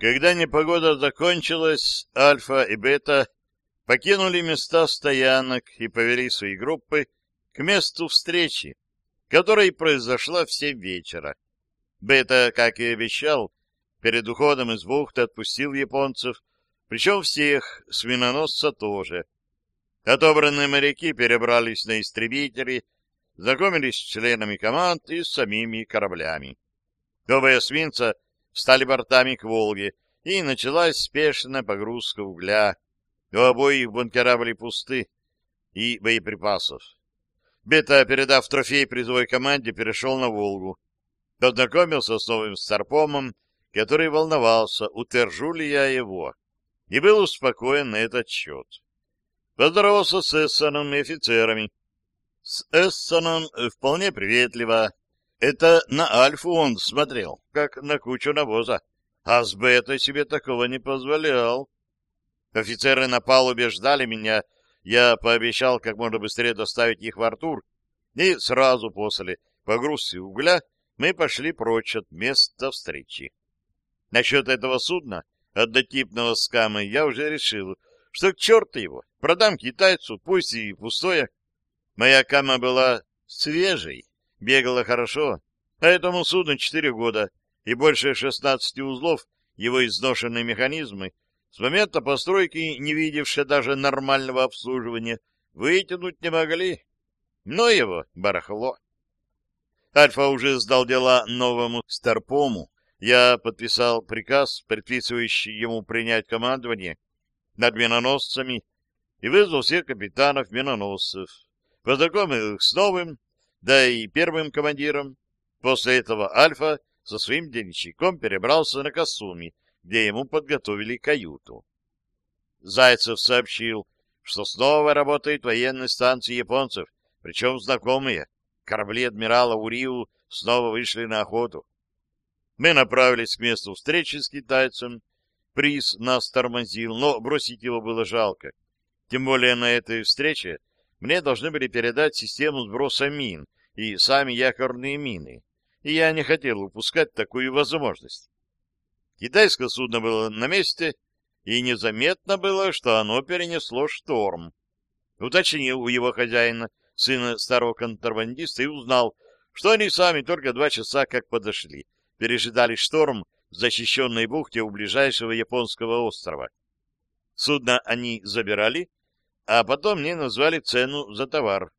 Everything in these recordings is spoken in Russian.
Когда непогода закончилась, Альфа и Бета покинули места стоянок и повели свои группы к месту встречи, которая произошла в семь вечера. Бета, как и обещал, перед уходом из бухты отпустил японцев, причем всех, с миноносца тоже. Отобранные моряки перебрались на истребители, знакомились с членами команд и с самими кораблями. Оба эсминца стали бортами к Волге, и началась спешная погрузка угля. У обоих бункера были пусты и боеприпасов. Бета, передав трофей призовой команде, перешел на Волгу. Познакомился с новым старпомом, который волновался, утвержу ли я его, и был успокоен на этот счет. Поздоровался с Эссоном и офицерами. С Эссоном вполне приветливо. Это на Альфу он смотрел, как на кучу навоза, а с Бетой себе такого не позволял. Офицеры на палубе ждали меня, я пообещал как можно быстрее доставить их в Артур, и сразу после погрузки угля мы пошли прочь от места встречи. Насчет этого судна, однотипного с Камой, я уже решил, что к черту его, продам китайцу, пусть и пустое. Моя Кама была свежей, бегала хорошо, а этому судну четыре года и больше шестнадцати узлов его изношенные механизмы с момента постройки, не видевшие даже нормального обслуживания, вытянуть не могли. Но его барахло. Альфа уже сдал дела новому Старпому. Я подписал приказ, предписывающий ему принять командование над миноносцами, и вызвал всех капитанов миноносцев, познакомил их с новым, да и первым командиром. После этого Альфа со своим денщиком перебрался на Касуми, где ему подготовили каюту. Зайцев сообщил, что снова работает военная станция японцев, причем знакомые. Корабли адмирала Уриу снова вышли на охоту. Мы направились к месту встречи с китайцем. Приз нас тормозил, но бросить его было жалко. Тем более на этой встрече мне должны были передать систему сброса мин и сами якорные мины, и я не хотел упускать такую возможность. Китайское судно было на месте, и незаметно было, что оно перенесло шторм. Уточнил у его хозяина, сына старого контрабандиста, и узнал, что они сами только два часа как подошли, пережидали шторм в защищенной бухте у ближайшего японского острова. Судно они забирали, а потом мне назвали цену за товар.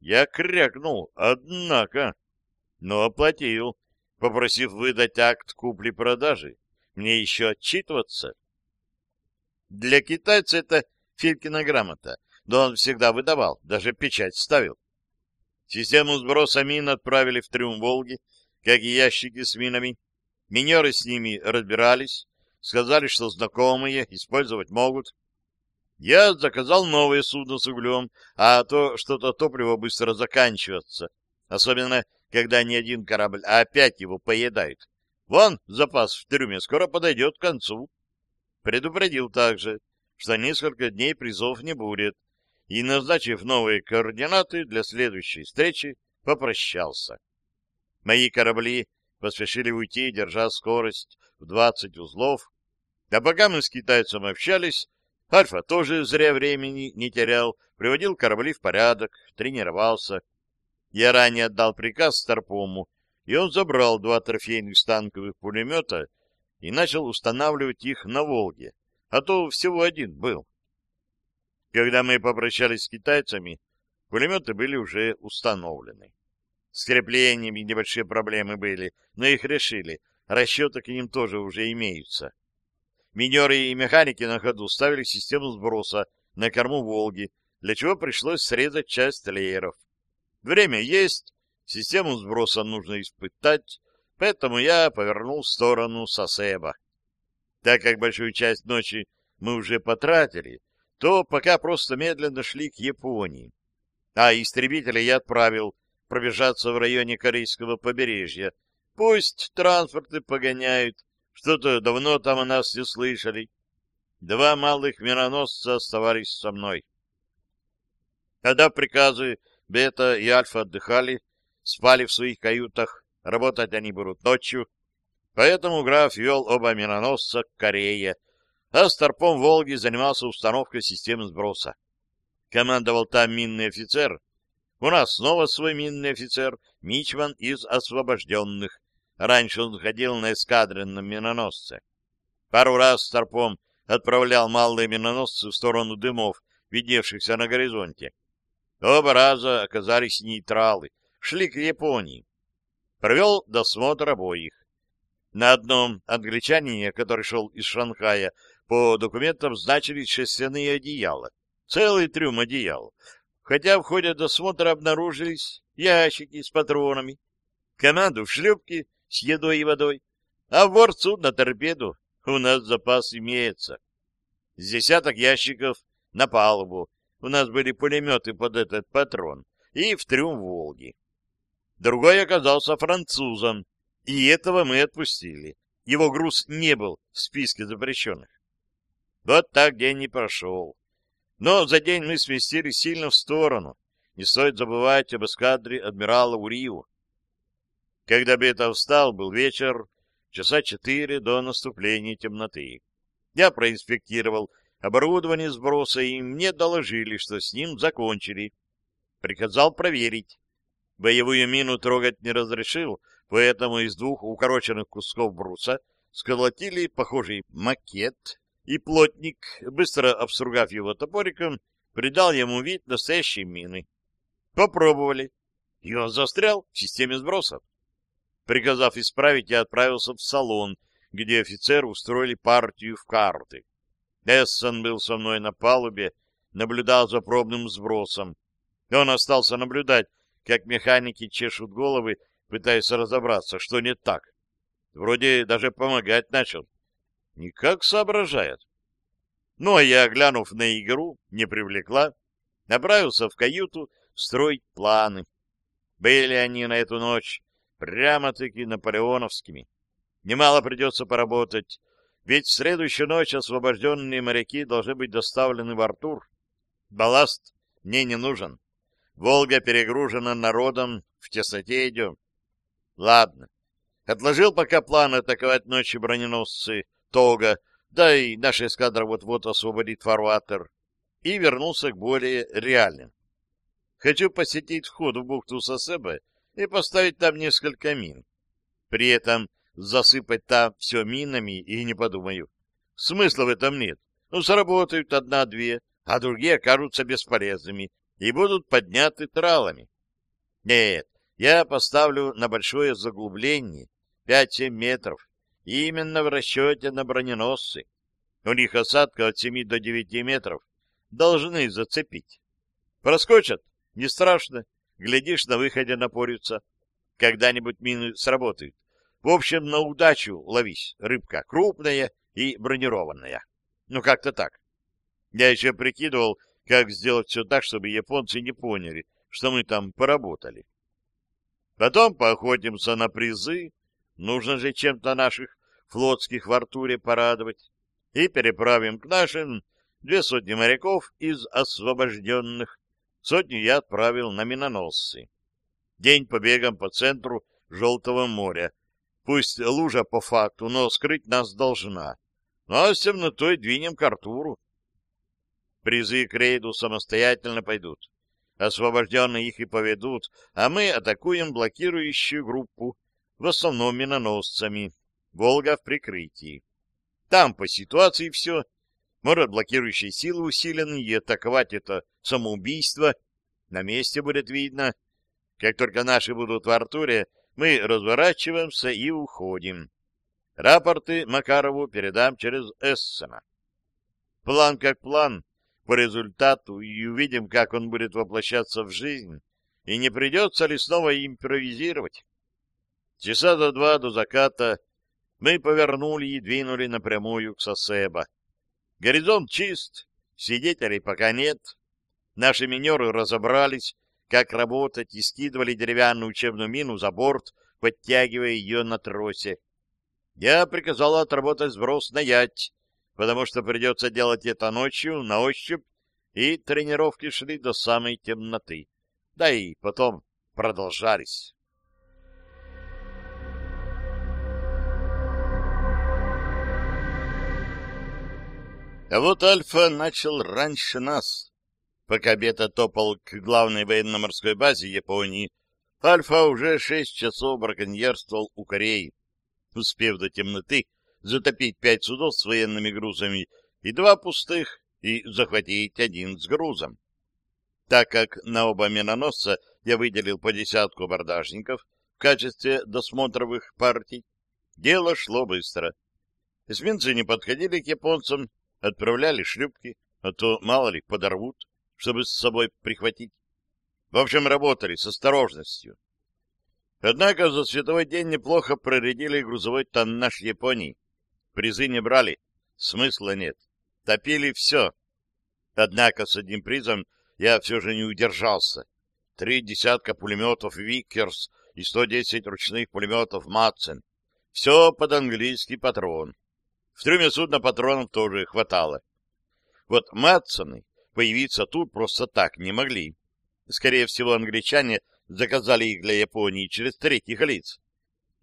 Я крякнул, однако, но оплатил, попросив выдать акт купли-продажи. Мне еще отчитываться. Для китайца это Филькина грамота, но он всегда выдавал, даже печать ставил. Систему сброса мин отправили в трюм «Волги», как и ящики с минами. Минеры с ними разбирались, сказали, что знакомые, использовать могут. Я заказал новое судно с углем, а то что-то топливо быстро заканчивается, особенно когда не один корабль, а опять его поедают. Вон, запас в трюме скоро подойдет к концу. Предупредил также, что несколько дней призов не будет, и, назначив новые координаты для следующей встречи, попрощался. Мои корабли поспешили уйти, держа скорость в 20 узлов. А пока мы с китайцем общались, Альфа тоже зря времени не терял, приводил корабли в порядок, тренировался. Я ранее отдал приказ Старпому, и он забрал два трофейных станковых пулемета и начал устанавливать их на «Волге», а то всего один был. Когда мы попрощались с китайцами, пулеметы были уже установлены. С креплениями небольшие проблемы были, но их решили, расчеты к ним тоже уже имеются. Минеры и механики на ходу ставили систему сброса на корму «Волги», для чего пришлось срезать часть лееров. Время есть, систему сброса нужно испытать, поэтому я повернул в сторону Сосеба. Так как большую часть ночи мы уже потратили, то пока просто медленно шли к Японии. А истребителя я отправил пробежаться в районе корейского побережья. Пусть транспорты погоняют, что-то давно там о нас не слышали. Два малых миноносца оставались со мной. Когда приказы Бета и Альфа отдыхали, спали в своих каютах, работать они будут ночью. Поэтому граф вел оба миноносца к Корее, а старпом «Волги» занимался установкой системы сброса. Командовал там минный офицер. У нас снова свой минный офицер, Мичман из освобожденных. Раньше он ходил на эскадренном миноносце. Пару раз старпом отправлял малые миноносцы в сторону дымов, видевшихся на горизонте. Оба раза оказались нейтралы, шли к Японии. Провел досмотр обоих. На одном англичанине, который шел из Шанхая, по документам значились шерстяные одеяла. Целый трюм одеял. Хотя в ходе досмотра обнаружились ящики с патронами, команду в шлюпке с едой и водой, а в борт судна торпеду у нас запас имеется. С десяток ящиков на палубу. У нас были пулеметы под этот патрон. И в трюм Волги. Другой оказался французом, и этого мы отпустили. Его груз не был в списке запрещенных. Вот так день не прошел. Но за день мы сместились сильно в сторону. Не стоит забывать об эскадре адмирала Уриу. Когда Бета встал, был вечер, часа четыре до наступления темноты. Я проинспектировал оборудование сброса, и мне доложили, что с ним закончили. Приказал проверить. Боевую мину трогать не разрешил, поэтому из двух укороченных кусков бруса сколотили похожий макет, и плотник, быстро обстругав его топориком, придал ему вид настоящей мины. Попробовали. И он застрял в системе сбросов. Приказав исправить, я отправился в салон, где офицеры устроили партию в карты. Эссон был со мной на палубе, наблюдал за пробным сбросом. Он остался наблюдать, как механики чешут головы, пытаясь разобраться, что не так. Вроде даже помогать начал. Никак соображает. Ну, а я, глянув на игру, не привлекла, направился в каюту строить планы. Были они на эту ночь прямо-таки наполеоновскими. Немало придется поработать, ведь в следующую ночь освобожденные моряки должны быть доставлены в Артур. Балласт мне не нужен. Волга перегружена народом, в тесноте идем. Ладно. Отложил пока план атаковать ночью броненосцы Тога, да и наша эскадра вот-вот освободит фарватер, и вернулся к более реальным. Хочу посетить вход в бухту Сосеба и поставить там несколько мин. При этом засыпать там все минами и не подумаю. Смысла в этом нет. Ну, сработают одна-две, а другие окажутся бесполезными и будут подняты тралами. Нет, я поставлю на большое заглубление 5-7 метров, именно в расчете на броненосцы. У них осадка от 7 до 9 метров должны зацепить. Проскочат, не страшно, глядишь, на выходе напорются. Когда-нибудь мины сработают. В общем, на удачу ловись, рыбка крупная и бронированная. Ну, как-то так. Я еще прикидывал, как сделать все так, чтобы японцы не поняли, что мы там поработали. Потом поохотимся на призы, нужно же чем-то наших флотских в Артуре порадовать, и переправим к нашим две сотни моряков из освобожденных. Сотню я отправил на миноносцы. День побегом по центру Желтого моря. Пусть лужа по факту, но скрыть нас должна. Ну а с темнотой двинем к Артуру. Призы к рейду самостоятельно пойдут. Освобожденные их и поведут, а мы атакуем блокирующую группу, в основном миноносцами. Волга в прикрытии. Там по ситуации все. Может, блокирующие силы усилены, и атаковать это самоубийство. На месте будет видно. Как только наши будут в Артуре, мы разворачиваемся и уходим. Рапорты Макарову передам через Эссена. План как план, по результату и увидим, как он будет воплощаться в жизнь, и не придется ли снова импровизировать. Часа за два до заката мы повернули и двинули напрямую к Сосеба. Горизонт чист, свидетелей пока нет. Наши минеры разобрались, как работать, и скидывали деревянную учебную мину за борт, подтягивая ее на тросе. Я приказал отработать сброс на ять, потому что придется делать это ночью, на ощупь, и тренировки шли до самой темноты. Да и потом продолжались. А вот Альфа начал раньше нас. Пока Бета топал к главной военно-морской базе Японии, Альфа уже шесть часов браконьерствовал у Кореи, успев до темноты затопить пять судов с военными грузами и два пустых, и захватить один с грузом. Так как на оба миноносца я выделил по десятку абордажников в качестве досмотровых партий, дело шло быстро. Эсминцы не подходили к японцам, отправляли шлюпки, а то, мало ли, подорвут, чтобы с собой прихватить. В общем, работали с осторожностью. Однако за световой день неплохо проредили грузовой тоннаж Японии. Призы не брали, смысла нет. Топили все. Однако с одним призом я все же не удержался. Три десятка пулеметов «Виккерс» и 110 ручных пулеметов «Матсен». Все под английский патрон. В трюме судна патронов тоже хватало. Вот Матсоны появиться тут просто так не могли. Скорее всего, англичане заказали их для Японии через третьих лиц.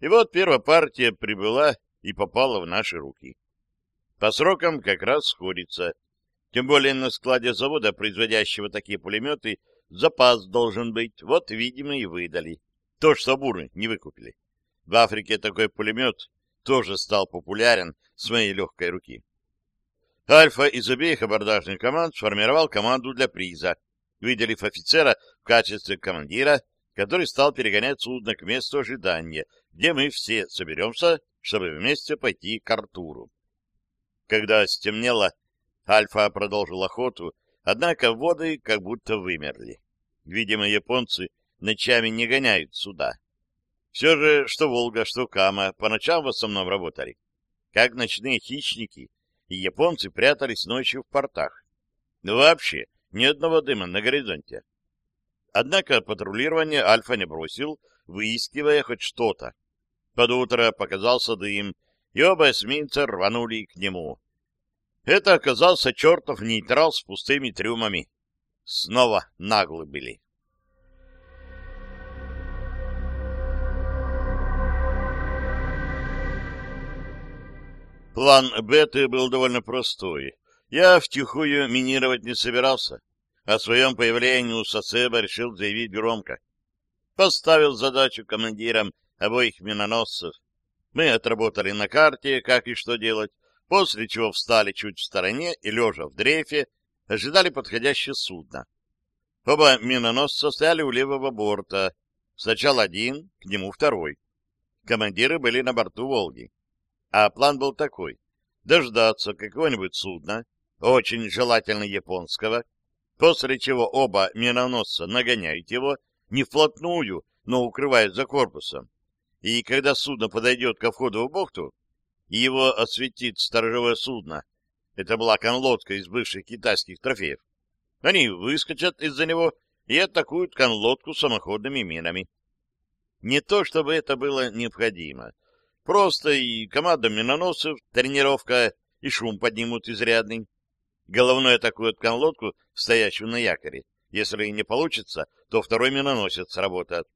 И вот первая партия прибыла и попала в наши руки. По срокам как раз сходится. Тем более на складе завода, производящего такие пулеметы, запас должен быть. Вот, видимо, и выдали. То, что буры не выкупили. В Африке такой пулемет тоже стал популярен с моей легкой руки. Альфа из обеих абордажных команд сформировал команду для приза, выделив офицера в качестве командира, который стал перегонять судно к месту ожидания, где мы все соберемся, чтобы вместе пойти к Артуру. Когда стемнело, Альфа продолжил охоту, однако воды как будто вымерли. Видимо, японцы ночами не гоняют суда. Все же, что Волга, что Кама по ночам в основном работали. Как ночные хищники, и японцы прятались ночью в портах. Но вообще ни одного дыма на горизонте. Однако патрулирование Альфа не бросил, выискивая хоть что-то. Под утро показался дым, и оба эсминца рванули к нему. Это оказался чертов нейтрал с пустыми трюмами. Снова наглы были. План Беты был довольно простой. Я втихую минировать не собирался. О своем появлении у Сацеба решил заявить громко. Поставил задачу командирам обоих миноносцев. Мы отработали на карте, как и что делать, после чего встали чуть в стороне и, лежа в дрейфе, ожидали подходящее судно. Оба миноносца стояли у левого борта. Сначала один, к нему второй. Командиры были на борту «Волги». А план был такой — дождаться какого-нибудь судна, очень желательно японского, после чего оба миноносца нагоняют его не вплотную, но укрывают за корпусом. И когда судно подойдет ко входу в бухту, его осветит сторожевое судно, это была конлодка из бывших китайских трофеев, они выскочат из-за него и атакуют конлодку самоходными минами. Не то чтобы это было необходимо — Просто и команда миноносцев, тренировка, и шум поднимут изрядный. Головной атакует конлодку, стоящую на якоре. Если не получится, то второй миноносец сработает.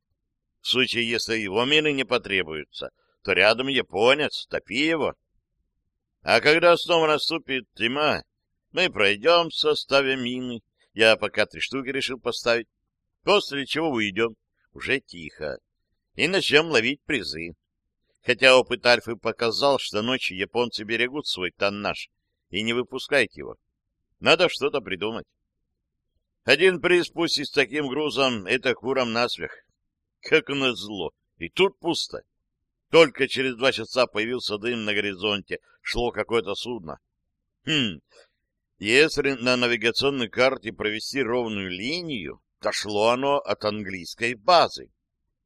В случае, если его мины не потребуются, то рядом японец, топи его. А когда снова наступит зима, мы пройдем, составим мины. Я пока три штуки решил поставить. После чего уйдем, уже тихо, и начнем ловить призы хотя опыт Альфы показал, что ночью японцы берегут свой тоннаж и не выпускают его. Надо что-то придумать. Один приз, пусть с таким грузом, это куром насмех. Как назло. И тут пусто. Только через два часа появился дым на горизонте. Шло какое-то судно. Хм, если на навигационной карте провести ровную линию, то шло оно от английской базы.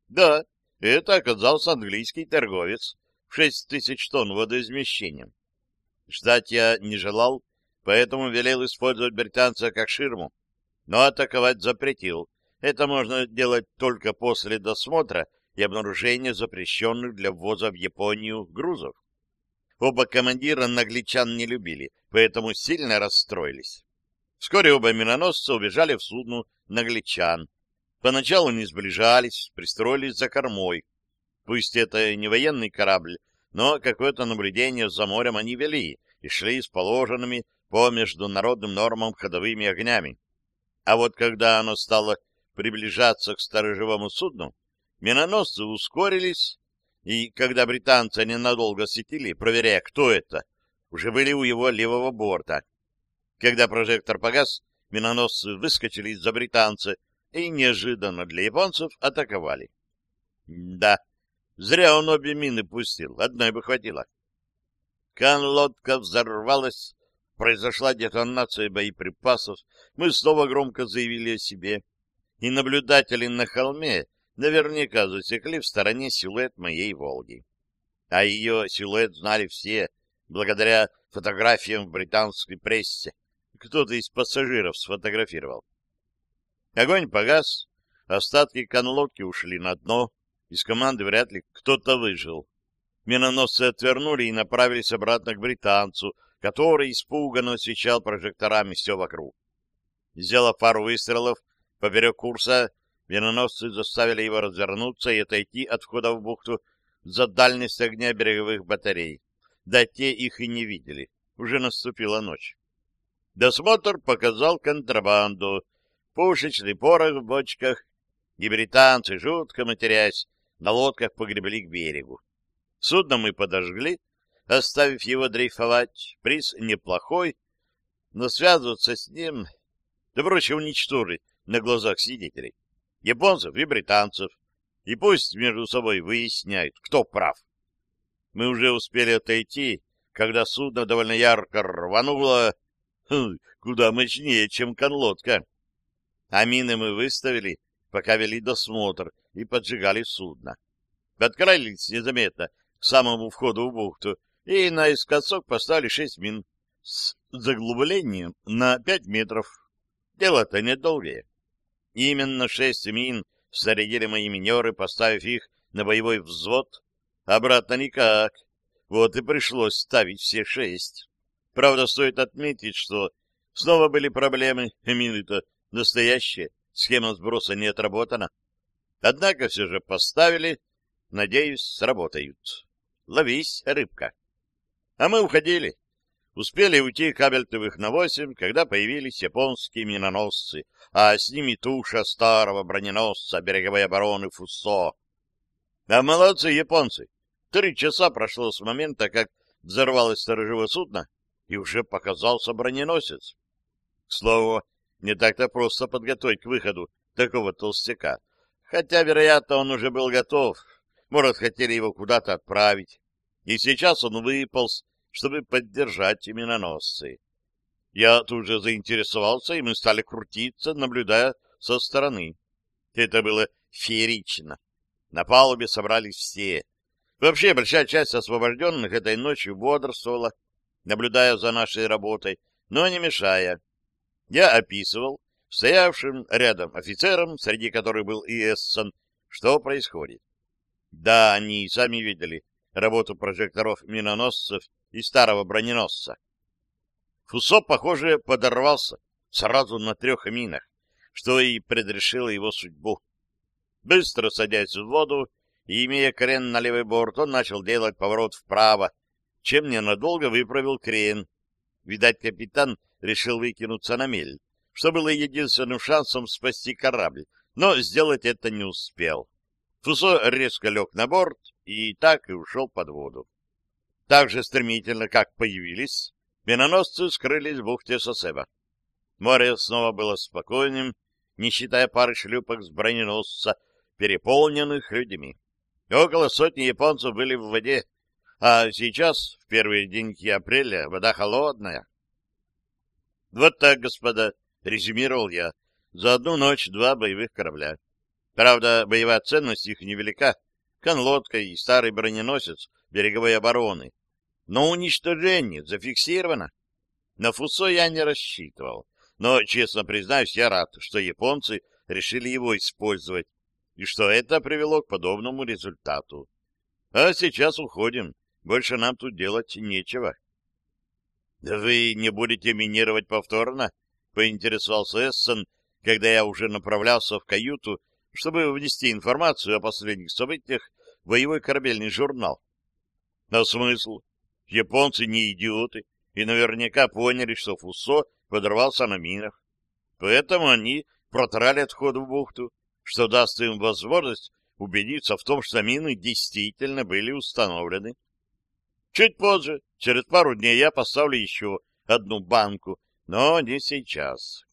Да, это оказался английский торговец в шесть тысяч тонн водоизмещением. Ждать я не желал, поэтому велел использовать британца как ширму, но атаковать запретил. Это можно делать только после досмотра и обнаружения запрещенных для ввоза в Японию грузов. Оба командира англичан не любили, поэтому сильно расстроились. Вскоре оба миноносца убежали в судно нагличан, Поначалу не сближались, пристроились за кормой. Пусть это не военный корабль, но какое-то наблюдение за морем они вели и шли с положенными по международным нормам ходовыми огнями. А вот когда оно стало приближаться к сторожевому судну, миноносцы ускорились, и когда британцы ненадолго светили, проверяя, кто это, уже были у его левого борта. Когда прожектор погас, миноносцы выскочили из-за британца и неожиданно для японцев атаковали. Да, зря он обе мины пустил, одной бы хватило. Кан-лодка взорвалась, произошла детонация боеприпасов, мы снова громко заявили о себе, и наблюдатели на холме наверняка засекли в стороне силуэт моей «Волги». А ее силуэт знали все, благодаря фотографиям в британской прессе. Кто-то из пассажиров сфотографировал. Огонь погас, остатки конлодки ушли на дно, из команды вряд ли кто-то выжил. Миноносцы отвернули и направились обратно к британцу, который испуганно освещал прожекторами все вокруг. Сделав пару выстрелов поперек курса, миноносцы заставили его развернуться и отойти от входа в бухту за дальность огня береговых батарей. Да те их и не видели. Уже наступила ночь. Досмотр показал контрабанду, пушечный порох в бочках, и британцы, жутко матерясь, на лодках погребли к берегу. Судно мы подожгли, оставив его дрейфовать. Приз неплохой, но связываться с ним, да проще уничтожить на глазах свидетелей, японцев и британцев, и пусть между собой выясняют, кто прав. Мы уже успели отойти, когда судно довольно ярко рвануло, хм, куда мощнее, чем конлодка. А мины мы выставили, пока вели досмотр и поджигали судно. Подкрались незаметно к самому входу в бухту и наискосок поставили шесть мин с заглублением на пять метров. Дело-то недолгое. Именно шесть мин снарядили мои минеры, поставив их на боевой взвод. Обратно никак. Вот и пришлось ставить все шесть. Правда, стоит отметить, что снова были проблемы, мины-то настоящие, схема сброса не отработана. Однако все же поставили, надеюсь, сработают. Ловись, рыбка. А мы уходили. Успели уйти кабельтовых на восемь, когда появились японские миноносцы, а с ними туша старого броненосца береговой обороны Фуссо. А молодцы японцы! Три часа прошло с момента, как взорвалось сторожевое судно, и уже показался броненосец. К слову, не так-то просто подготовить к выходу такого толстяка. Хотя, вероятно, он уже был готов. Может, хотели его куда-то отправить. И сейчас он выполз, чтобы поддержать миноносцы. Я тут же заинтересовался, и мы стали крутиться, наблюдая со стороны. Это было феерично. На палубе собрались все. Вообще, большая часть освобожденных этой ночью бодрствовала, наблюдая за нашей работой, но не мешая. Я описывал стоявшим рядом офицерам, среди которых был и Эссон, что происходит. Да, они сами видели работу прожекторов миноносцев и старого броненосца. Фусо, похоже, подорвался сразу на трех минах, что и предрешило его судьбу. Быстро садясь в воду и имея крен на левый борт, он начал делать поворот вправо, чем ненадолго выправил крен. Видать, капитан решил выкинуться на мель, что было единственным шансом спасти корабль, но сделать это не успел. Фусо резко лег на борт и так и ушел под воду. Так же стремительно, как появились, миноносцы скрылись в бухте Сосеба. Море снова было спокойным, не считая пары шлюпок с броненосца, переполненных людьми. Около сотни японцев были в воде, а сейчас, в первые деньки апреля, вода холодная. Вот так, господа, резюмировал я. За одну ночь два боевых корабля. Правда, боевая ценность их невелика. Конлодка и старый броненосец береговой обороны. Но уничтожение зафиксировано. На Фусо я не рассчитывал. Но, честно признаюсь, я рад, что японцы решили его использовать, и что это привело к подобному результату. А сейчас уходим. Больше нам тут делать нечего. — вы не будете минировать повторно? — поинтересовался Эссон, когда я уже направлялся в каюту, чтобы внести информацию о последних событиях в боевой корабельный журнал. — А смысл? Японцы не идиоты и наверняка поняли, что Фуссо подорвался на минах. Поэтому они протралят вход в бухту, что даст им возможность убедиться в том, что мины действительно были установлены. Чуть позже, через пару дней, я поставлю еще одну банку, но не сейчас.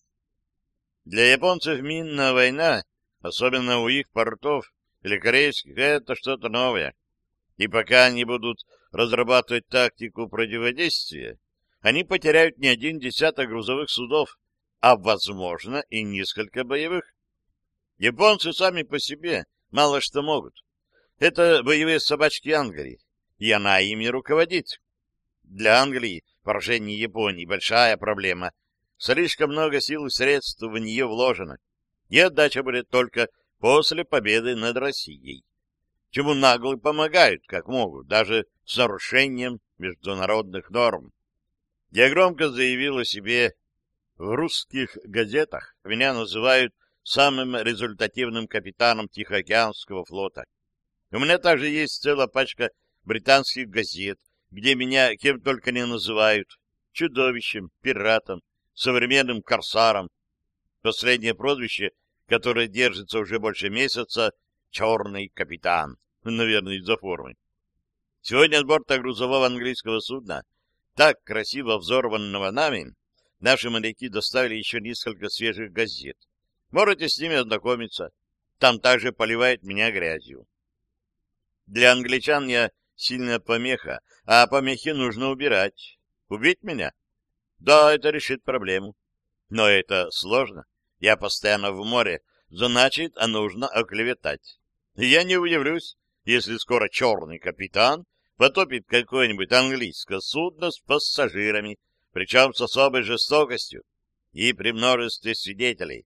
Для японцев минная война, особенно у их портов или корейских, это что-то новое. И пока они будут разрабатывать тактику противодействия, они потеряют не один десяток грузовых судов, а, возможно, и несколько боевых. Японцы сами по себе мало что могут. Это боевые собачки Англии, и она ими руководит. Для Англии поражение Японии — большая проблема. Слишком много сил и средств в нее вложено, и отдача будет только после победы над Россией. Чему нагло помогают, как могут, даже с нарушением международных норм. Я громко заявил о себе. В русских газетах меня называют самым результативным капитаном Тихоокеанского флота. У меня также есть целая пачка британских газет, где меня кем только не называют чудовищем, пиратом, современным корсаром. Последнее прозвище, которое держится уже больше месяца, «Черный капитан», наверное, из-за формы. Сегодня с борта грузового английского судна, так красиво взорванного нами, наши моряки доставили еще несколько свежих газет. Можете с ними ознакомиться. Там также поливает меня грязью. Для англичан я сильная помеха, а помехи нужно убирать. Убить меня? Да, это решит проблему. Но это сложно. Я постоянно в море, значит, а нужно оклеветать. Я не удивлюсь, если скоро черный капитан потопит какое-нибудь английское судно с пассажирами, причем с особой жестокостью и при множестве свидетелей.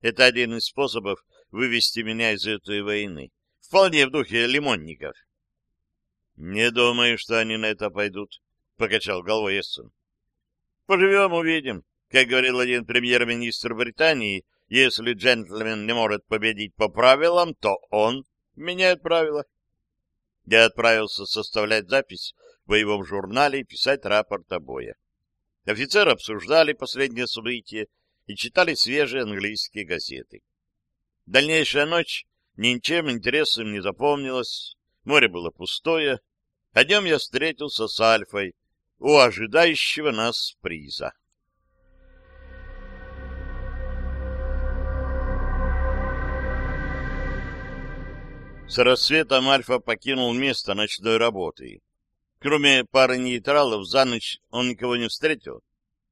Это один из способов вывести меня из этой войны. Вполне в духе лимонников. — Не думаю, что они на это пойдут, — покачал головой Эссон. — Поживем, увидим. Как говорил один премьер-министр Британии, если джентльмен не может победить по правилам, то он меняет правила. Я отправился составлять запись в боевом журнале и писать рапорт о бое. Офицеры обсуждали последние события и читали свежие английские газеты. Дальнейшая ночь ничем интересным не запомнилась, море было пустое, а днем я встретился с Альфой у ожидающего нас приза. С рассветом Альфа покинул место ночной работы. Кроме пары нейтралов, за ночь он никого не встретил.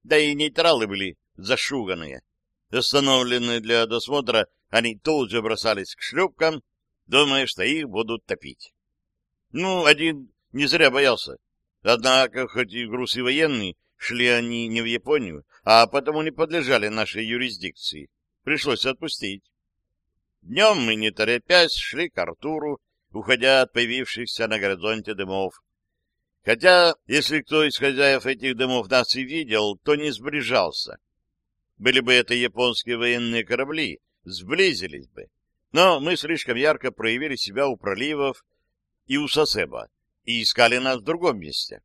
Да и нейтралы были зашуганные. Остановленные для досмотра, они тут же бросались к шлюпкам, думая, что их будут топить. Ну, один не зря боялся. Однако, хоть и груз и военный, шли они не в Японию, а потому не подлежали нашей юрисдикции. Пришлось отпустить. Днем мы, не торопясь, шли к Артуру, уходя от появившихся на горизонте дымов. Хотя, если кто из хозяев этих дымов нас и видел, то не сближался. Были бы это японские военные корабли, сблизились бы. Но мы слишком ярко проявили себя у проливов и у Сосеба, и искали нас в другом месте.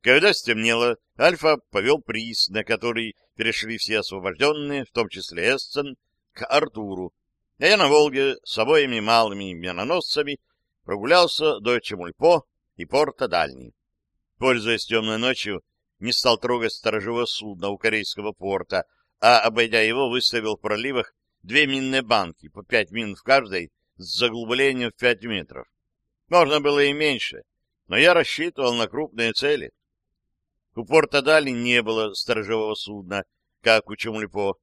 Когда стемнело, Альфа повел приз, на который перешли все освобожденные, в том числе Эссен, к Артуру, а я на Волге с обоими малыми миноносцами прогулялся до Чемульпо и порта Дальний. Пользуясь темной ночью, не стал трогать сторожевое судно у корейского порта, а, обойдя его, выставил в проливах две минные банки, по пять мин в каждой, с заглублением в пять метров. Можно было и меньше, но я рассчитывал на крупные цели. У порта Дальний не было сторожевого судна, как у Чемульпо.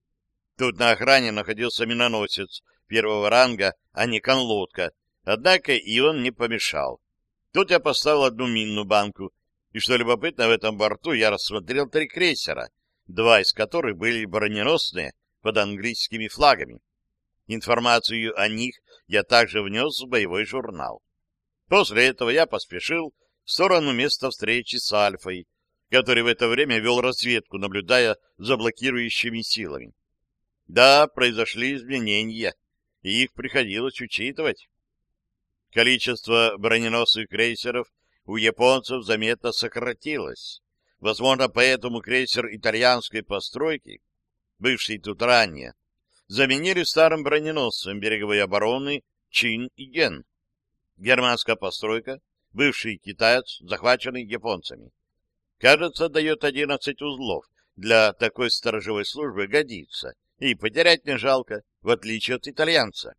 Тут на охране находился миноносец первого ранга, а не конлодка, однако и он не помешал. Тут я поставил одну минную банку, и, что любопытно, в этом борту я рассмотрел три крейсера, два из которых были броненосные под английскими флагами. Информацию о них я также внес в боевой журнал. После этого я поспешил в сторону места встречи с Альфой, который в это время вел разведку, наблюдая за блокирующими силами. Да, произошли изменения и их приходилось учитывать. Количество броненосных крейсеров у японцев заметно сократилось. Возможно, поэтому крейсер итальянской постройки, бывший тут ранее, заменили старым броненосцем береговой обороны Чин и Ген. Германская постройка, бывший китаец, захваченный японцами. Кажется, дает 11 узлов. Для такой сторожевой службы годится. И потерять не жалко, в отличие от итальянца.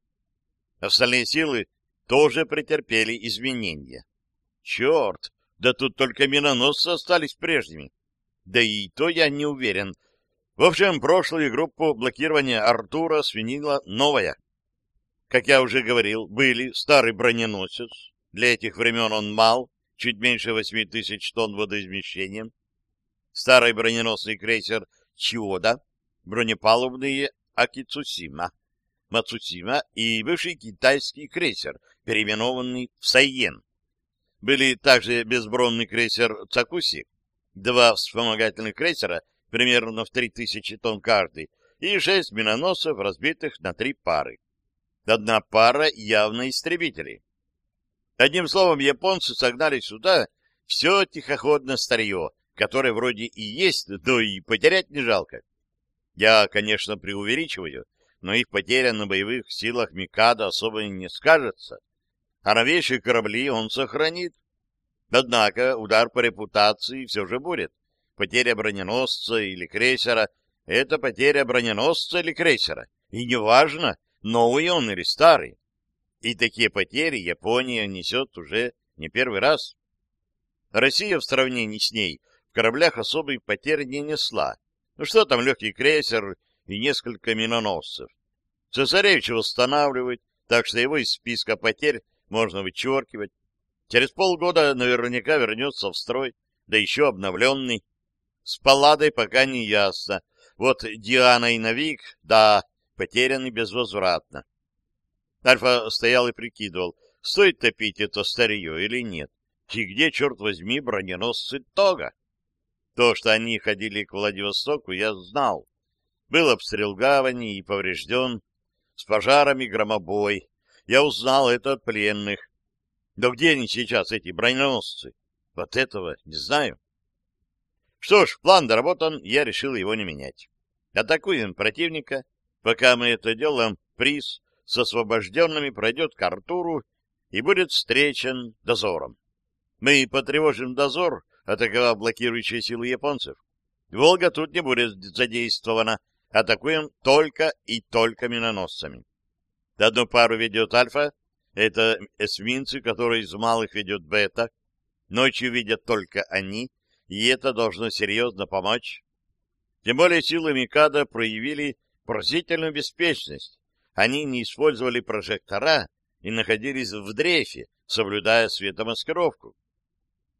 Остальные силы тоже претерпели изменения. Черт, да тут только миноносцы остались прежними. Да и то я не уверен. В общем, прошлую группу блокирования Артура свинила новая. Как я уже говорил, были старый броненосец. Для этих времен он мал, чуть меньше восьми тысяч тонн водоизмещением. Старый броненосный крейсер Чиода, бронепалубные Акицусима, Мацусима и бывший китайский крейсер, переименованный в Сайен. Были также безбронный крейсер Цакуси, два вспомогательных крейсера примерно в 3000 тонн каждый и шесть миноносцев, разбитых на три пары. Одна пара явно истребителей. Одним словом, японцы согнали сюда все тихоходное старье, которое вроде и есть, но и потерять не жалко. Я, конечно, преувеличиваю, но их потеря на боевых силах Микада особо не скажется а новейшие корабли он сохранит. Однако удар по репутации все же будет. Потеря броненосца или крейсера — это потеря броненосца или крейсера. И неважно, новый он или старый. И такие потери Япония несет уже не первый раз. Россия в сравнении с ней в кораблях особых потерь не несла. Ну что там легкий крейсер и несколько миноносцев. Цесаревич восстанавливает, так что его из списка потерь можно вычеркивать. Через полгода наверняка вернется в строй, да еще обновленный. С Палладой пока не ясно. Вот Диана и Навик, да, потеряны безвозвратно. Альфа стоял и прикидывал, стоит топить это старье или нет. И где, черт возьми, броненосцы Тога? То, что они ходили к Владивостоку, я знал. Был обстрел гавани и поврежден. С пожарами громобой я узнал это от пленных. Да где они сейчас, эти броненосцы? Вот этого не знаю. Что ж, план доработан, я решил его не менять. Атакуем противника. Пока мы это делаем, приз с освобожденными пройдет к Артуру и будет встречен дозором. Мы потревожим дозор, атаковав блокирующие силы японцев. Волга тут не будет задействована. Атакуем только и только миноносцами. Одну пару ведет Альфа, это эсминцы, которые из малых ведет Бета. Ночью видят только они, и это должно серьезно помочь. Тем более силы Микада проявили поразительную беспечность. Они не использовали прожектора и находились в дрейфе, соблюдая светомаскировку.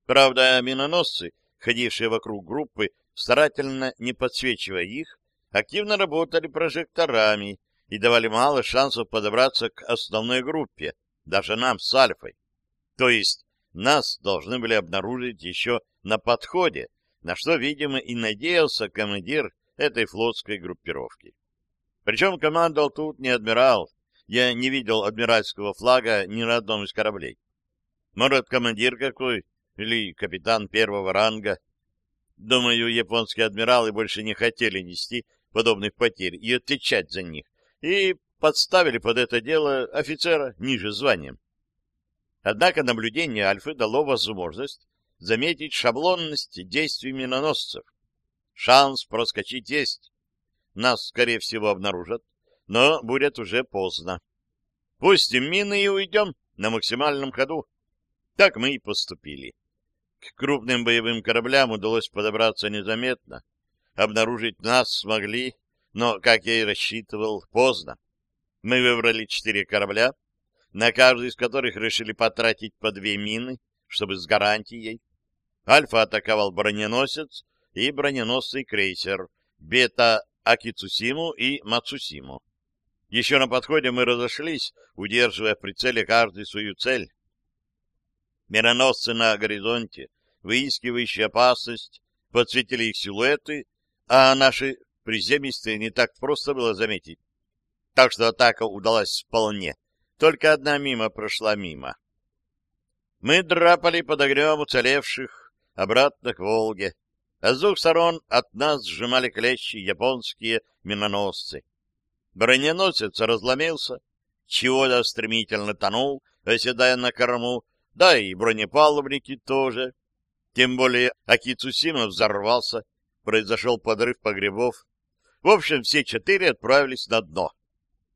Правда, миноносцы, ходившие вокруг группы, старательно не подсвечивая их, активно работали прожекторами, и давали мало шансов подобраться к основной группе, даже нам с Альфой. То есть нас должны были обнаружить еще на подходе, на что, видимо, и надеялся командир этой флотской группировки. Причем командовал тут не адмирал, я не видел адмиральского флага ни на одном из кораблей. Может, командир какой или капитан первого ранга. Думаю, японские адмиралы больше не хотели нести подобных потерь и отвечать за них, и подставили под это дело офицера ниже званием. Однако наблюдение Альфы дало возможность заметить шаблонность действий миноносцев. Шанс проскочить есть. Нас, скорее всего, обнаружат, но будет уже поздно. Пустим мины и уйдем на максимальном ходу. Так мы и поступили. К крупным боевым кораблям удалось подобраться незаметно. Обнаружить нас смогли но, как я и рассчитывал, поздно. Мы выбрали четыре корабля, на каждый из которых решили потратить по две мины, чтобы с гарантией. Альфа атаковал броненосец и броненосный крейсер, бета Акицусиму и Мацусиму. Еще на подходе мы разошлись, удерживая в прицеле каждый свою цель. Мироносцы на горизонте, выискивающие опасность, подсветили их силуэты, а наши приземистые не так просто было заметить. Так что атака удалась вполне. Только одна мимо прошла мимо. Мы драпали под огнем уцелевших обратно к Волге. А с двух сторон от нас сжимали клещи японские миноносцы. Броненосец разломился, чего-то стремительно тонул, оседая на корму, да и бронепалубники тоже. Тем более Акицусима взорвался, произошел подрыв погребов. В общем, все четыре отправились на дно.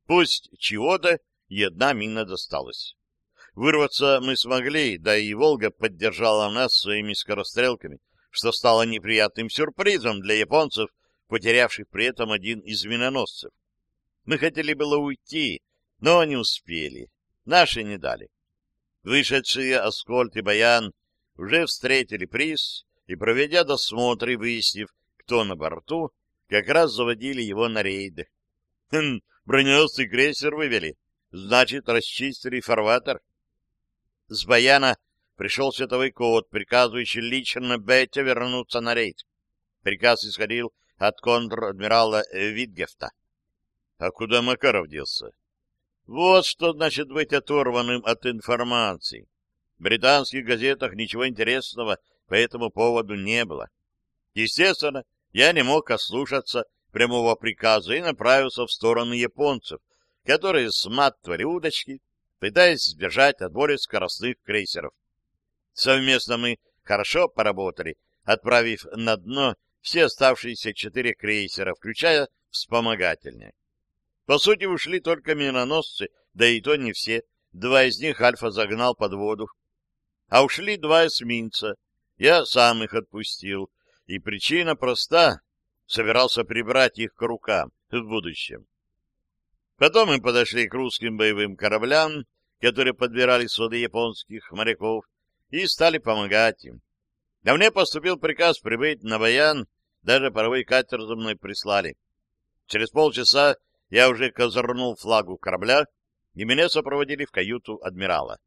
Пусть чего-то и одна мина досталась. Вырваться мы смогли, да и Волга поддержала нас своими скорострелками, что стало неприятным сюрпризом для японцев, потерявших при этом один из миноносцев. Мы хотели было уйти, но не успели. Наши не дали. Вышедшие Аскольд и Баян уже встретили приз и, проведя досмотр и выяснив, кто на борту, как раз заводили его на рейды. Хм, броненосный крейсер вывели. Значит, расчистили фарватер. С Баяна пришел световой код, приказывающий лично Бетте вернуться на рейд. Приказ исходил от контр-адмирала Витгефта. А куда Макаров делся? Вот что значит быть оторванным от информации. В британских газетах ничего интересного по этому поводу не было. Естественно, я не мог ослушаться прямого приказа и направился в сторону японцев, которые сматывали удочки, пытаясь сбежать от более скоростных крейсеров. Совместно мы хорошо поработали, отправив на дно все оставшиеся четыре крейсера, включая вспомогательные. По сути, ушли только миноносцы, да и то не все. Два из них Альфа загнал под воду. А ушли два эсминца. Я сам их отпустил. И причина проста. Собирался прибрать их к рукам в будущем. Потом мы подошли к русским боевым кораблям, которые подбирали с воды японских моряков, и стали помогать им. А мне поступил приказ прибыть на Баян, даже паровой катер за мной прислали. Через полчаса я уже козырнул флагу корабля, и меня сопроводили в каюту адмирала.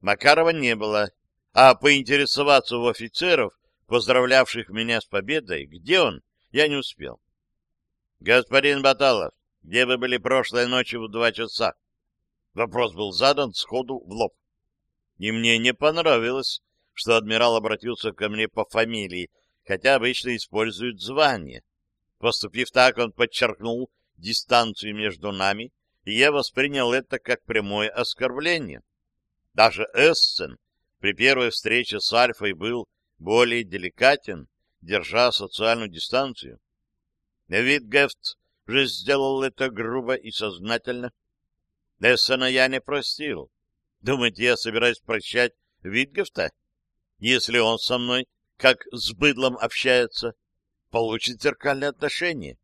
Макарова не было, а поинтересоваться у офицеров, поздравлявших меня с победой, где он, я не успел. — Господин Баталов, где вы были прошлой ночью в два часа? Вопрос был задан сходу в лоб. И мне не понравилось, что адмирал обратился ко мне по фамилии, хотя обычно используют звание. Поступив так, он подчеркнул дистанцию между нами, и я воспринял это как прямое оскорбление. Даже Эссен при первой встрече с Альфой был более деликатен, держа социальную дистанцию. Витгефт же сделал это грубо и сознательно. Эссена я не простил. Думаете, я собираюсь прощать Витгефта? Если он со мной, как с быдлом общается, получит зеркальное отношение.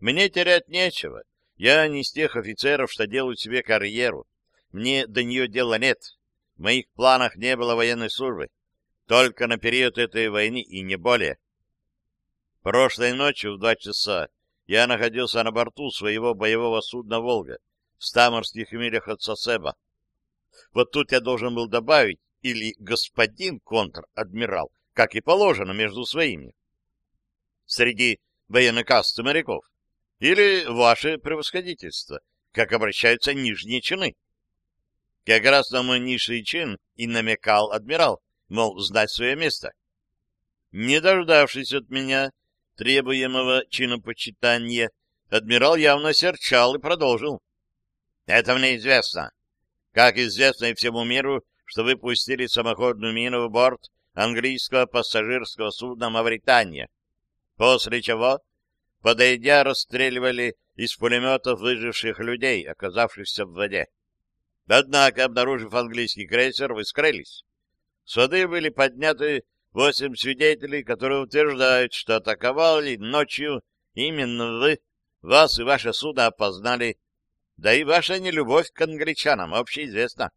Мне терять нечего. Я не из тех офицеров, что делают себе карьеру. Мне до нее дела нет. В моих планах не было военной службы. Только на период этой войны и не более. Прошлой ночью в два часа я находился на борту своего боевого судна «Волга» в ста морских милях от Сосеба. Вот тут я должен был добавить или господин контр-адмирал, как и положено между своими. Среди военной касты моряков или ваше превосходительство, как обращаются нижние чины. Как раз на мой низший чин и намекал адмирал, мол, знать свое место. Не дождавшись от меня требуемого чинопочитания, адмирал явно серчал и продолжил. Это мне известно. Как известно и всему миру, что вы пустили самоходную мину в борт английского пассажирского судна «Мавритания», после чего подойдя, расстреливали из пулеметов выживших людей, оказавшихся в воде. Однако, обнаружив английский крейсер, вы скрылись. С воды были подняты восемь свидетелей, которые утверждают, что атаковали ночью именно вы, вас и ваше судно опознали, да и ваша нелюбовь к англичанам общеизвестна.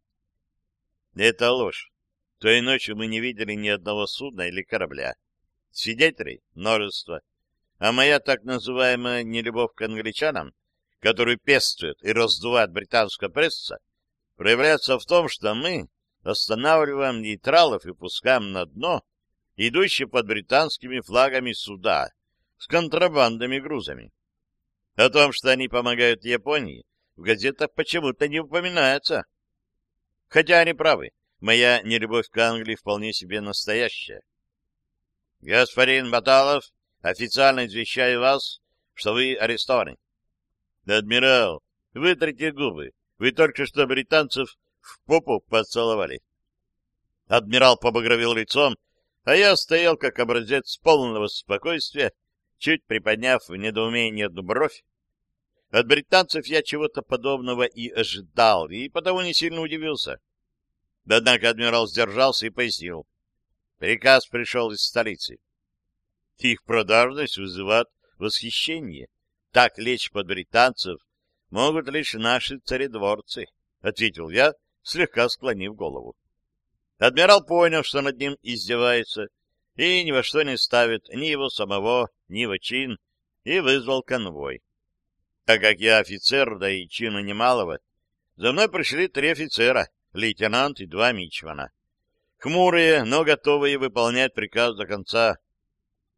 Это ложь. Той ночью мы не видели ни одного судна или корабля. Свидетелей — множество а моя так называемая нелюбовь к англичанам, которую пестует и раздувает британская пресса, проявляется в том, что мы останавливаем нейтралов и пускаем на дно идущие под британскими флагами суда с контрабандными грузами. О том, что они помогают Японии, в газетах почему-то не упоминается. Хотя они правы, моя нелюбовь к Англии вполне себе настоящая. Господин Баталов, официально извещаю вас, что вы арестованы. Адмирал, вытрите губы. Вы только что британцев в попу поцеловали. Адмирал побагровил лицом, а я стоял как образец полного спокойствия, чуть приподняв в недоумении одну бровь. От британцев я чего-то подобного и ожидал, и потому не сильно удивился. Однако адмирал сдержался и пояснил. Приказ пришел из столицы. Их продажность вызывает восхищение. Так лечь под британцев могут лишь наши царедворцы, — ответил я, слегка склонив голову. Адмирал понял, что над ним издевается, и ни во что не ставит ни его самого, ни его чин, и вызвал конвой. Так как я офицер, да и чина немалого, за мной пришли три офицера, лейтенант и два мичмана. Хмурые, но готовые выполнять приказ до конца.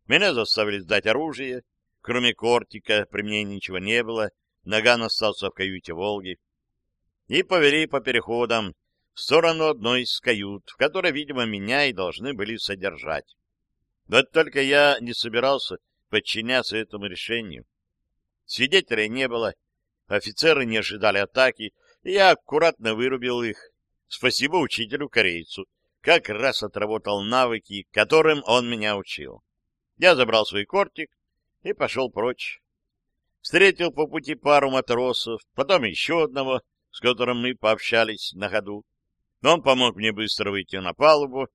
Меня заставили сдать оружие. Кроме кортика при мне ничего не было. Наган остался в каюте «Волги». И повели по переходам в сторону одной из кают, в которой, видимо, меня и должны были содержать. Вот только я не собирался подчиняться этому решению. Свидетелей не было, офицеры не ожидали атаки, и я аккуратно вырубил их. Спасибо учителю-корейцу, как раз отработал навыки, которым он меня учил. Я забрал свой кортик и пошел прочь. Встретил по пути пару матросов, потом еще одного, с которым мы пообщались на ходу. Он помог мне быстро выйти на палубу,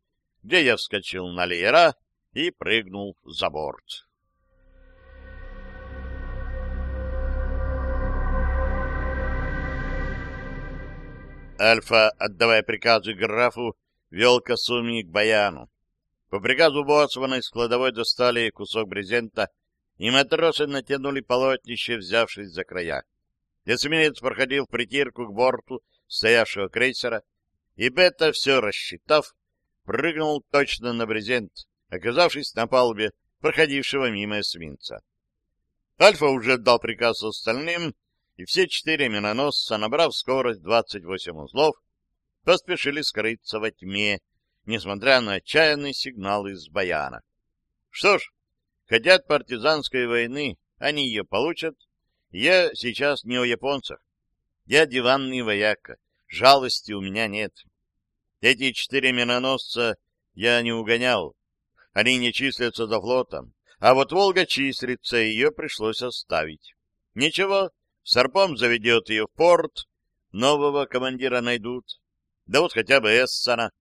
где я вскочил на леера и прыгнул за борт. Альфа, отдавая приказы графу, вел Касуми к Баяну. По приказу Боцмана из кладовой достали кусок брезента, и матросы натянули полотнище, взявшись за края. Эсминец проходил в притирку к борту стоявшего крейсера, и Бета, все рассчитав, прыгнул точно на брезент, оказавшись на палубе проходившего мимо эсминца. Альфа уже дал приказ остальным, и все четыре миноносца, набрав скорость 28 узлов, поспешили скрыться во тьме, несмотря на отчаянные сигналы из баяна. Что ж, хотят партизанской войны, они ее получат. Я сейчас не о японцах. Я диванный вояка, жалости у меня нет. Эти четыре миноносца я не угонял. Они не числятся за флотом. А вот Волга числится, ее пришлось оставить. Ничего, Сарпом заведет ее в порт, нового командира найдут. Да вот хотя бы Эссена.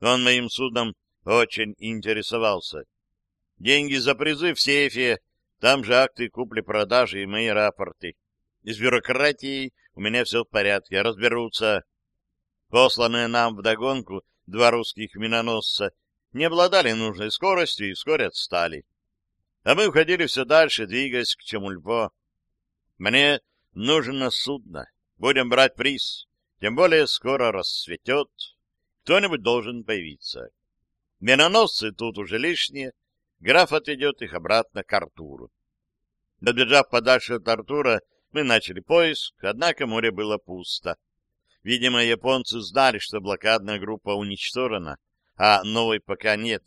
Он моим судном очень интересовался. Деньги за призы в сейфе, там же акты купли-продажи и мои рапорты. Из бюрократии у меня все в порядке, разберутся. Посланные нам вдогонку два русских миноносца не обладали нужной скоростью и вскоре отстали. А мы уходили все дальше, двигаясь к Чемульпо. Мне нужно судно. Будем брать приз. Тем более скоро рассветет. Кто-нибудь должен появиться. Миноносцы тут уже лишние. Граф отведет их обратно к Артуру. Добежав подальше от Артура, мы начали поиск, однако море было пусто. Видимо, японцы знали, что блокадная группа уничтожена, а новой пока нет.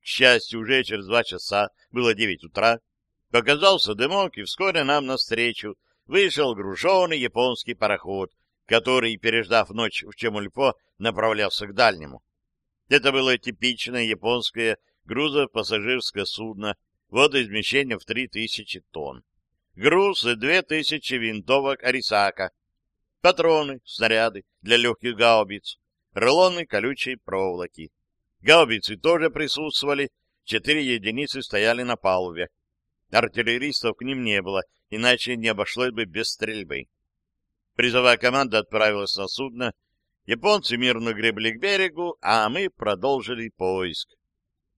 К счастью, уже через два часа, было девять утра, показался дымок, и вскоре нам навстречу вышел груженный японский пароход, который, переждав ночь в Чемульпо, направлялся к дальнему. Это было типичное японское грузопассажирское судно, водоизмещением в 3000 тонн. Груз и 2000 винтовок Арисака, патроны, снаряды для легких гаубиц, рулоны колючей проволоки. Гаубицы тоже присутствовали, четыре единицы стояли на палубе. Артиллеристов к ним не было, иначе не обошлось бы без стрельбы. Призовая команда отправилась на судно, японцы мирно гребли к берегу, а мы продолжили поиск.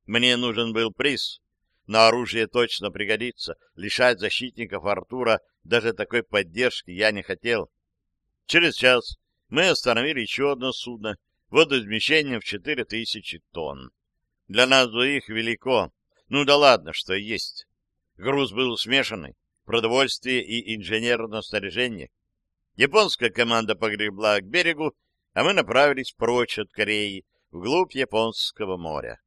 Мне нужен был приз, но оружие точно пригодится. Лишать защитников Артура даже такой поддержки я не хотел. Через час мы остановили еще одно судно, водоизмещением в 4000 тонн. Для нас двоих велико. Ну да ладно, что есть. Груз был смешанный, продовольствие и инженерное снаряжение. Японская команда погребла к берегу, а мы направились прочь от Кореи, вглубь Японского моря.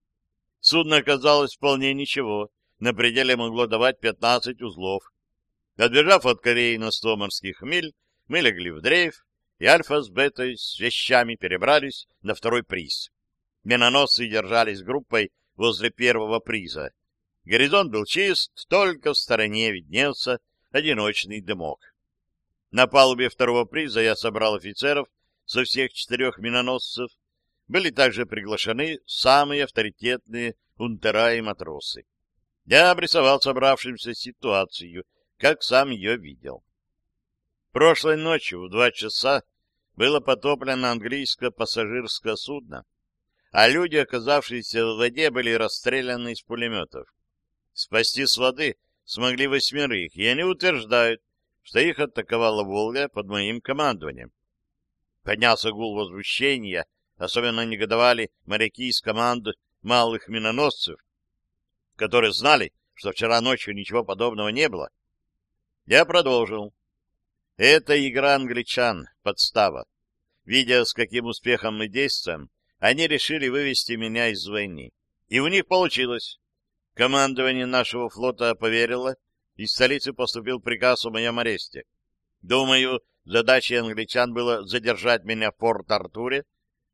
Судно оказалось вполне ничего, на пределе могло давать 15 узлов. Отбежав от Кореи на 100 морских миль, мы легли в дрейф, и Альфа с Бетой с вещами перебрались на второй приз. Миноносцы держались группой возле первого приза. Горизонт был чист, только в стороне виднелся одиночный дымок. На палубе второго приза я собрал офицеров со всех четырех миноносцев. Были также приглашены самые авторитетные унтера и матросы. Я обрисовал собравшимся ситуацию, как сам ее видел. Прошлой ночью в два часа было потоплено английское пассажирское судно, а люди, оказавшиеся в воде, были расстреляны из пулеметов. Спасти с воды смогли восьмерых, и они утверждают, что их атаковала «Волга» под моим командованием. Поднялся гул возмущения, особенно негодовали моряки из команд малых миноносцев, которые знали, что вчера ночью ничего подобного не было. Я продолжил. Это игра англичан, подстава. Видя, с каким успехом мы действуем, они решили вывести меня из войны. И у них получилось. Командование нашего флота поверило, из столицы поступил приказ о моем аресте. Думаю, задачей англичан было задержать меня в Порт-Артуре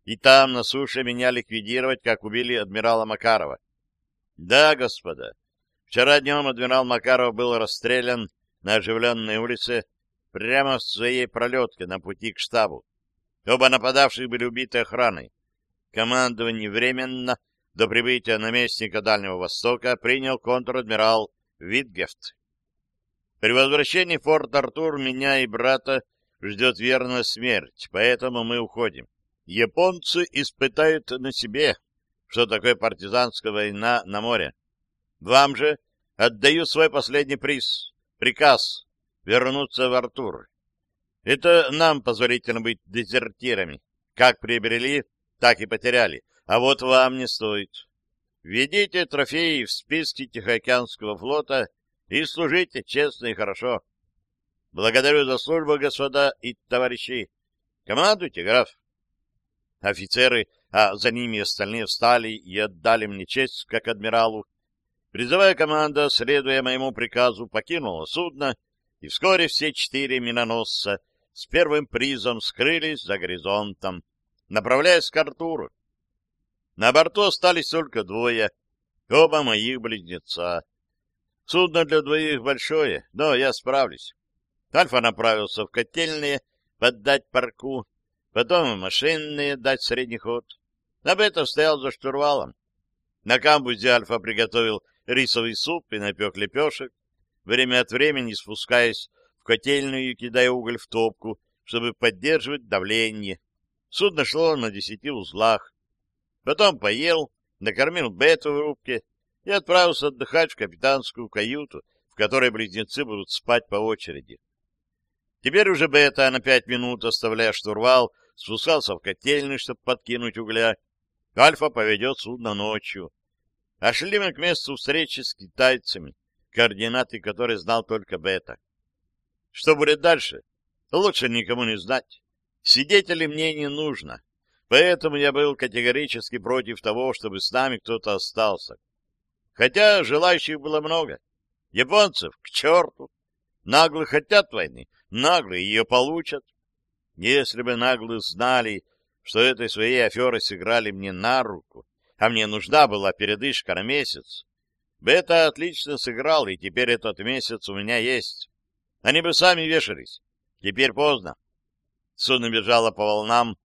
и там, на суше, меня ликвидировать, как убили адмирала Макарова. Да, господа, вчера днем адмирал Макаров был расстрелян на оживленной улице прямо в своей пролетке на пути к штабу. Оба нападавших были убиты охраной. Командование временно, до прибытия наместника Дальнего Востока, принял контр-адмирал Витгефт. При возвращении в Форт-Артур меня и брата ждет верная смерть, поэтому мы уходим. Японцы испытают на себе, что такое партизанская война на море. Вам же отдаю свой последний приз, приказ вернуться в Артур. Это нам позволительно быть дезертирами. Как приобрели, так и потеряли. А вот вам не стоит. Введите трофеи в списки Тихоокеанского флота и служите честно и хорошо. Благодарю за службу, господа и товарищи. Командуйте, граф. Офицеры, а за ними остальные встали и отдали мне честь, как адмиралу. Призовая команда, следуя моему приказу, покинула судно, и вскоре все четыре миноносца с первым призом скрылись за горизонтом, направляясь к Артуру. На борту остались только двое, оба моих близнеца. Судно для двоих большое, но я справлюсь. Альфа направился в котельные поддать парку, потом в машинные дать средний ход. Этом стоял за штурвалом. На камбузе Альфа приготовил рисовый суп и напек лепешек, время от времени спускаясь в котельную и кидая уголь в топку, чтобы поддерживать давление. Судно шло на десяти узлах. Потом поел, накормил Бету в рубке, и отправился отдыхать в капитанскую каюту, в которой близнецы будут спать по очереди. Теперь уже Бета на пять минут, оставляя штурвал, спускался в котельный, чтобы подкинуть угля. Альфа поведет судно ночью. А шли мы к месту встречи с китайцами, координаты которой знал только Бета. Что будет дальше? Лучше никому не знать. Свидетелей мне не нужно. Поэтому я был категорически против того, чтобы с нами кто-то остался. Хотя желающих было много. Японцев к черту. Наглые хотят войны, наглые ее получат. Если бы наглые знали, что этой своей аферой сыграли мне на руку, а мне нужна была передышка на месяц, Бета отлично сыграл, и теперь этот месяц у меня есть. Они бы сами вешались. Теперь поздно. Судно бежало по волнам.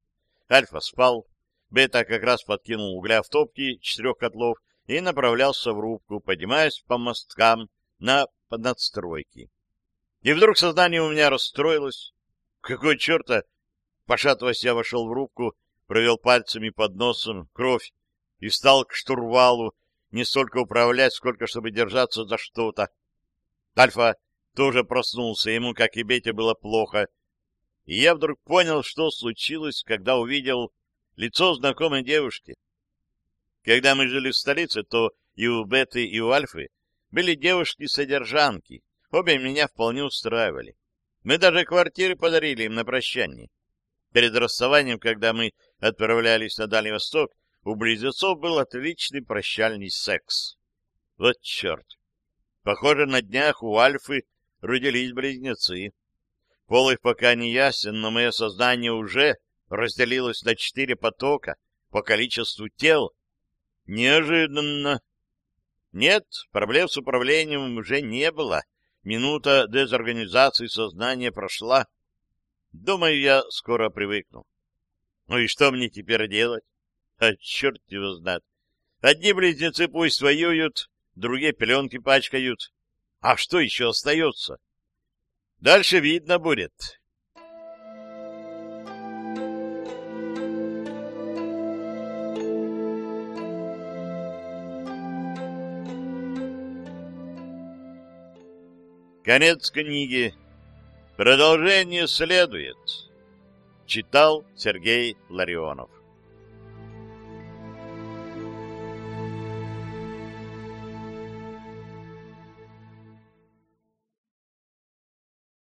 Альфа спал. Бета как раз подкинул угля в топки четырех котлов и направлялся в рубку, поднимаясь по мосткам на надстройки. И вдруг сознание у меня расстроилось. Какой черта? Пошатываясь, я вошел в рубку, провел пальцами под носом кровь и встал к штурвалу, не столько управлять, сколько чтобы держаться за что-то. Альфа тоже проснулся, ему, как и Бете, было плохо. И я вдруг понял, что случилось, когда увидел лицо знакомой девушки. Когда мы жили в столице, то и у Беты, и у Альфы были девушки-содержанки. Обе меня вполне устраивали. Мы даже квартиры подарили им на прощание. Перед расставанием, когда мы отправлялись на Дальний Восток, у близнецов был отличный прощальный секс. Вот черт! Похоже, на днях у Альфы родились близнецы. Пол их пока не ясен, но мое сознание уже разделилось на четыре потока по количеству тел. Неожиданно. Нет, проблем с управлением уже не было. Минута дезорганизации сознания прошла. Думаю, я скоро привыкну. Ну и что мне теперь делать? А черт его знает. Одни близнецы пусть воюют, другие пеленки пачкают. А что еще остается? Дальше видно будет. Конец книги. Продолжение следует. Читал Сергей Ларионов.